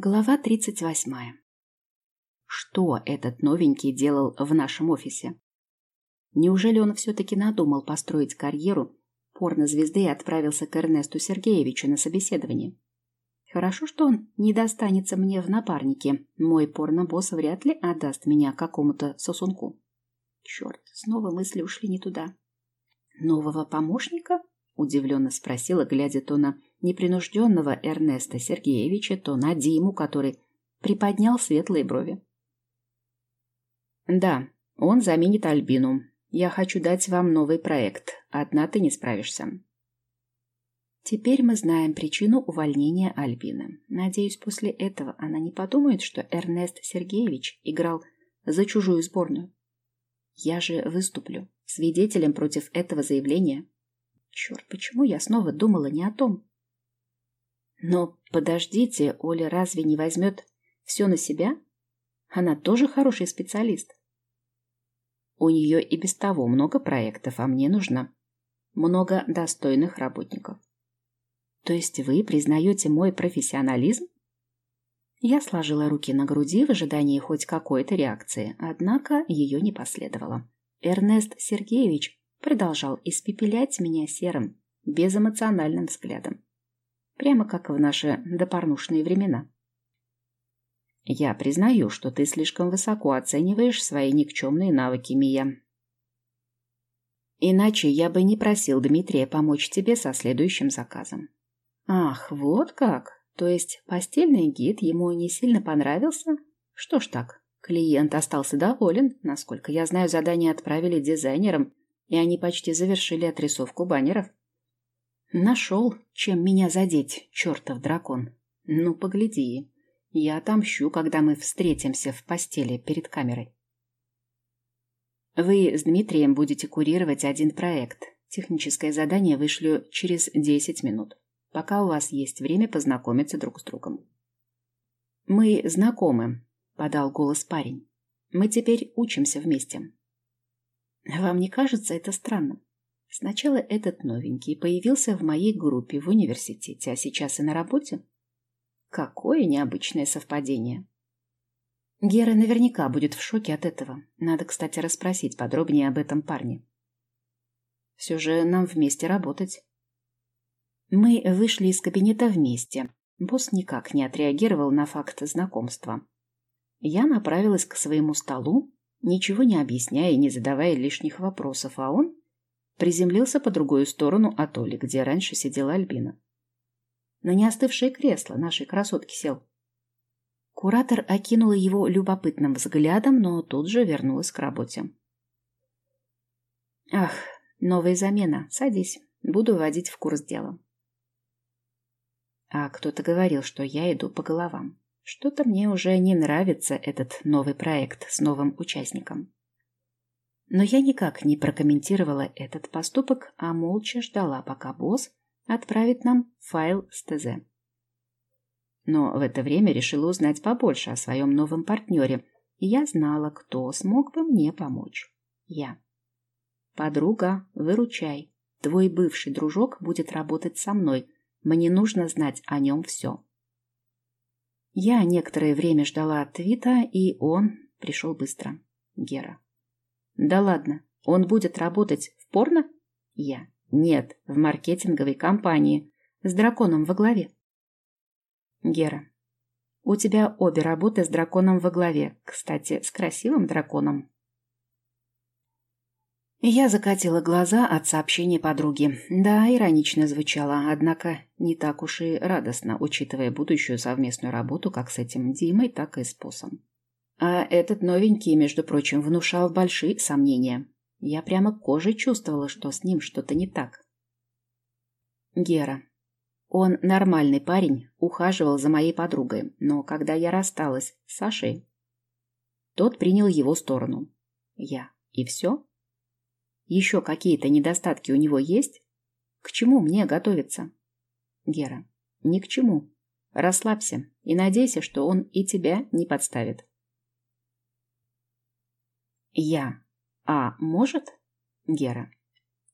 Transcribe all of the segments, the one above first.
Глава 38. Что этот новенький делал в нашем офисе? Неужели он все-таки надумал построить карьеру порнозвезды и отправился к Эрнесту Сергеевичу на собеседование? Хорошо, что он не достанется мне в напарнике. Мой порнобосс вряд ли отдаст меня какому-то сосунку. Черт, снова мысли ушли не туда. Нового помощника? Удивленно спросила, глядя то на непринужденного Эрнеста Сергеевича, то на Диму, который приподнял светлые брови. «Да, он заменит Альбину. Я хочу дать вам новый проект. Одна ты не справишься». Теперь мы знаем причину увольнения Альбины. Надеюсь, после этого она не подумает, что Эрнест Сергеевич играл за чужую сборную. Я же выступлю свидетелем против этого заявления. Черт, почему я снова думала не о том? Но подождите, Оля разве не возьмет все на себя? Она тоже хороший специалист. У нее и без того много проектов, а мне нужно много достойных работников. То есть вы признаете мой профессионализм? Я сложила руки на груди в ожидании хоть какой-то реакции, однако ее не последовало. Эрнест Сергеевич продолжал испепелять меня серым, безэмоциональным взглядом прямо как в наши допорнушные времена. Я признаю, что ты слишком высоко оцениваешь свои никчемные навыки, Мия. Иначе я бы не просил Дмитрия помочь тебе со следующим заказом. Ах, вот как? То есть постельный гид ему не сильно понравился? Что ж так, клиент остался доволен. Насколько я знаю, задание отправили дизайнерам, и они почти завершили отрисовку баннеров. Нашел, чем меня задеть, чертов дракон. Ну, погляди. Я отомщу, когда мы встретимся в постели перед камерой. Вы с Дмитрием будете курировать один проект. Техническое задание вышлю через 10 минут, пока у вас есть время познакомиться друг с другом. Мы знакомы, подал голос парень. Мы теперь учимся вместе. Вам не кажется это странным? Сначала этот новенький появился в моей группе в университете, а сейчас и на работе. Какое необычное совпадение. Гера наверняка будет в шоке от этого. Надо, кстати, расспросить подробнее об этом парне. Все же нам вместе работать. Мы вышли из кабинета вместе. Босс никак не отреагировал на факт знакомства. Я направилась к своему столу, ничего не объясняя и не задавая лишних вопросов, а он приземлился по другую сторону от Оли, где раньше сидела Альбина. На неостывшее кресло нашей красотки сел. Куратор окинула его любопытным взглядом, но тут же вернулась к работе. «Ах, новая замена. Садись. Буду вводить в курс дела». А кто-то говорил, что я иду по головам. Что-то мне уже не нравится этот новый проект с новым участником. Но я никак не прокомментировала этот поступок, а молча ждала, пока босс отправит нам файл с ТЗ. Но в это время решила узнать побольше о своем новом партнере, и я знала, кто смог бы мне помочь. Я. «Подруга, выручай. Твой бывший дружок будет работать со мной. Мне нужно знать о нем все». Я некоторое время ждала твита, и он пришел быстро. Гера. Да ладно, он будет работать в порно? Я. Нет, в маркетинговой компании. С драконом во главе. Гера. У тебя обе работы с драконом во главе. Кстати, с красивым драконом. Я закатила глаза от сообщения подруги. Да, иронично звучало, однако не так уж и радостно, учитывая будущую совместную работу как с этим Димой, так и с Посом. А этот новенький, между прочим, внушал большие сомнения. Я прямо кожей чувствовала, что с ним что-то не так. Гера. Он нормальный парень, ухаживал за моей подругой, но когда я рассталась с Сашей, тот принял его сторону. Я. И все? Еще какие-то недостатки у него есть? К чему мне готовиться? Гера. Ни к чему. Расслабься и надейся, что он и тебя не подставит. Я. А может? Гера.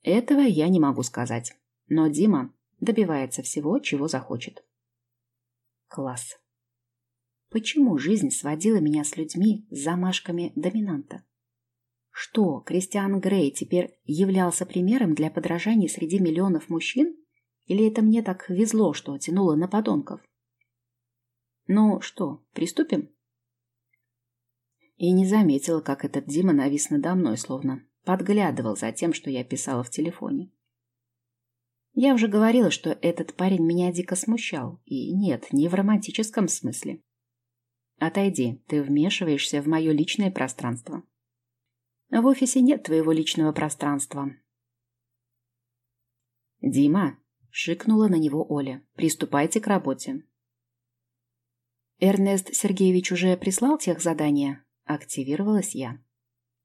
Этого я не могу сказать. Но Дима добивается всего, чего захочет. Класс. Почему жизнь сводила меня с людьми с замашками доминанта? Что, Кристиан Грей теперь являлся примером для подражания среди миллионов мужчин? Или это мне так везло, что тянуло на подонков? Ну что, приступим? И не заметила, как этот Дима навис надо мной, словно подглядывал за тем, что я писала в телефоне. Я уже говорила, что этот парень меня дико смущал. И нет, не в романтическом смысле. Отойди, ты вмешиваешься в мое личное пространство. В офисе нет твоего личного пространства. Дима, шикнула на него Оля, приступайте к работе. Эрнест Сергеевич уже прислал тех задания? Активировалась я.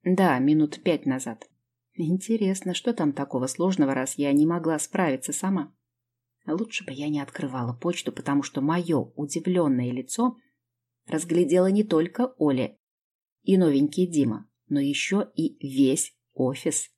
Да, минут пять назад. Интересно, что там такого сложного, раз я не могла справиться сама? Лучше бы я не открывала почту, потому что мое удивленное лицо разглядела не только Оля и новенький Дима, но еще и весь офис.